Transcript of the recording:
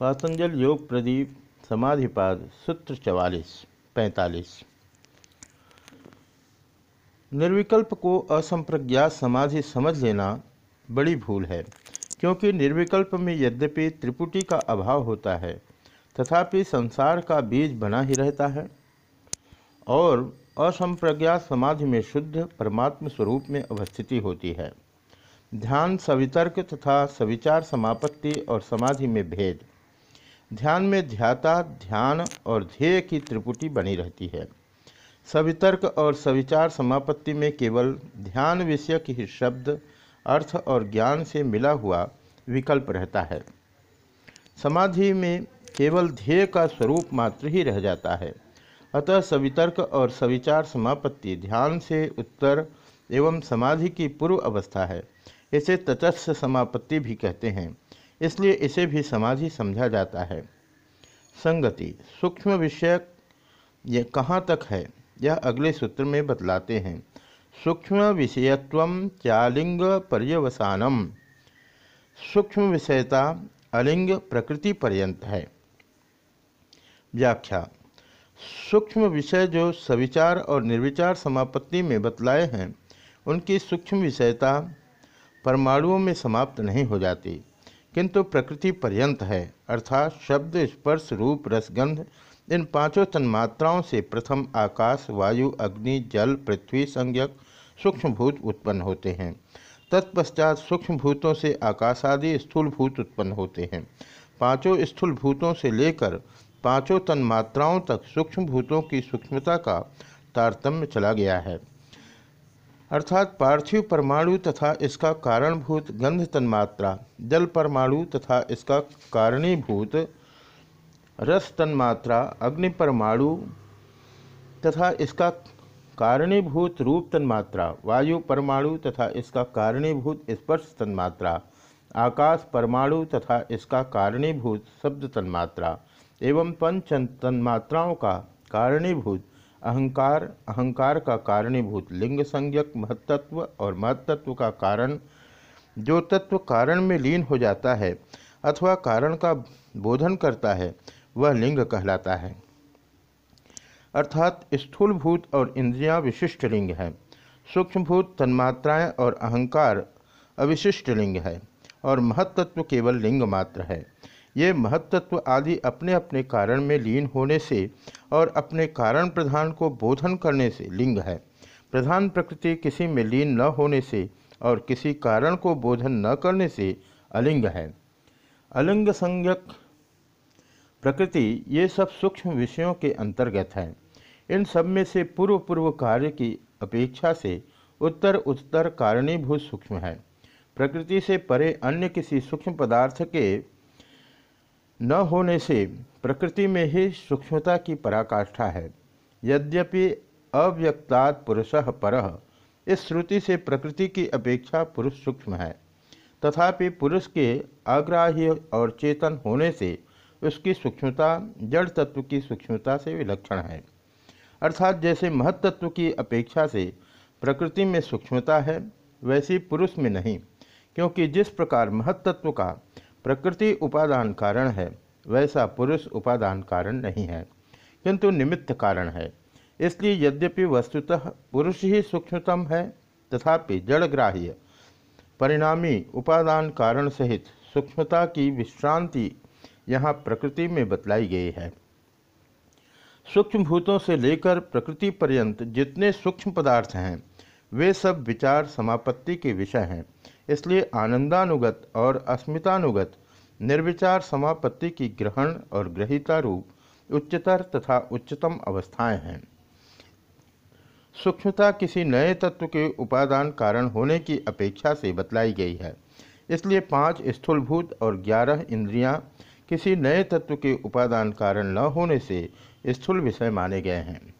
पातंजल योग प्रदीप, समाधिपाद, सूत्र चवालीस, पैंतालीस। निर्विकल्प को असंप्रज्ञात समाधि समझ लेना बड़ी भूल है, क्योंकि निर्विकल्प में यद्यपि त्रिपुटी का अभाव होता है, तथापि संसार का बीज बना ही रहता है। और असंप्रज्ञात समाधि में शुद्ध परमात्म स्वरूप में अवस्थिति होती है। ध्यान सवितर्क तथा सविचार समापत्ति और समाधि में भेद। ध्यान में ध्याता, ध्यान और ध्येय की त्रिपुटी बनी रहती है। सवितर्क और सविचार समापत्ति में केवल ध्यान विषयक ही शब्द, अर्थ और ज्ञान से मिला हुआ विकल्प रहता है। समाधि में केवल ध्येय का स्वरूप मात्र ही रह जाता है। अतः सवितर्क और सविचार समापत्ति ध्यान से उत्तर एवं समाधि की पूर्व अवस्था है। इसे तटस्थ समापत्ति भी कहते हैं। इसलिए इसे भी समाधि समझा जाता है। संगति, सूक्ष्म विषय ये कहाँ तक है, यह अगले सूत्र में बतलाते हैं। सूक्ष्म विषयत्व चालिंग पर्यवसानम। सूक्ष्म विषयता अलिंग प्रकृति पर्यंत है। व्याख्या, सूक्ष्म विषय जो सविचार और निर्विचार समापत्ति में बतलाए हैं, उनकी सूक्ष्म विषयता परमाणुओं में समाप्त नहीं हो जाती। किंतु प्रकृति पर्यंत है, अर्थात शब्द स्पर्श रूप रसगंध, इन पाँचों तन्मात्राओं से प्रथम आकाश, वायु, अग्नि, जल, पृथ्वी संज्ञक सूक्ष्मभूत उत्पन्न होते हैं। तत्पश्चात सूक्ष्म भूतों से आकाश आदि स्थूल भूत उत्पन्न होते हैं। पाँचों स्थूल भूतों से लेकर पाँचों तन्मात्राओं तक सूक्ष्म भूतों की सूक्ष्मता का तारतम्य चला गया है। अर्थात पार्थिव परमाणु तथा इसका कारणभूत गंध तन्मात्रा, जल परमाणु तथा इसका कारणीभूत रस तन्मात्रा, अग्नि परमाणु तथा इसका कारणीभूत रूप तन्मात्रा, वायु परमाणु तथा इसका कारणीभूत स्पर्श तन्मात्रा, आकाश परमाणु तथा इसका कारणीभूत शब्द तन्मात्रा, एवं पंच तन्मात्राओं का कारणीभूत अहंकार अहंकार का कारणीभूत लिंग संज्ञक, महत्त्व और महत्त्व का कारण। जो तत्व कारण में लीन हो जाता है अथवा कारण का बोधन करता है, वह लिंग कहलाता है। अर्थात स्थूलभूत और इंद्रियाँ विशिष्ट लिंग है। सूक्ष्मभूत तन्मात्राएँ और अहंकार अविशिष्ट लिंग है और महत्त्व केवल लिंग मात्र है। ये महत्त्व आदि अपने अपने कारण में लीन होने से और अपने कारण प्रधान को बोधन करने से लिंग है। प्रधान प्रकृति किसी में लीन न होने से और किसी कारण को बोधन न करने से अलिंग है। अलिंग संज्ञक प्रकृति ये सब सूक्ष्म विषयों के अंतर्गत है। इन सब में से पूर्व पूर्व कार्य की अपेक्षा से उत्तर उत्तर कारणीभूत सूक्ष्म है। प्रकृति से परे अन्य किसी सूक्ष्म पदार्थ के न होने से प्रकृति में ही सूक्ष्मता की पराकाष्ठा है। यद्यपि अव्यक्तात् पुरुष पर, इस श्रुति से प्रकृति की अपेक्षा पुरुष सूक्ष्म है। तथापि पुरुष के अग्राह्य और चेतन होने से उसकी सूक्ष्मता, जड़ तत्व की सूक्ष्मता से विलक्षण है। अर्थात जैसे महत्त्व की अपेक्षा से प्रकृति में सूक्ष्मता है, वैसी पुरुष में नहीं, क्योंकि जिस प्रकार महत्त्व का प्रकृति उपादान कारण है, वैसा पुरुष उपादान कारण नहीं है, किंतु निमित्त कारण है। इसलिए यद्यपि वस्तुतः पुरुष ही सूक्ष्मतम है, तथापि जड़ग्राह्य, परिणामी उपादान कारण सहित सूक्ष्मता की विश्रांति यहाँ प्रकृति में बतलाई गई है। सूक्ष्म भूतों से लेकर प्रकृति पर्यंत जितने सूक्ष्म पदार्थ हैं वे सब विचार समापत्ति के विषय हैं। इसलिए आनंदानुगत और अस्मितानुगत, निर्विचार समापत्ति की ग्रहण और ग्रहिता रूप, उच्चतर तथा उच्चतम अवस्थाएँ हैं। सूक्ष्मता किसी नए तत्व के उपादान कारण होने की अपेक्षा से बतलाई गई है। इसलिए पाँच स्थूलभूत और ग्यारह इंद्रियाँ किसी नए तत्व के उपादान कारण न होने से स्थूल विषय माने गए हैं।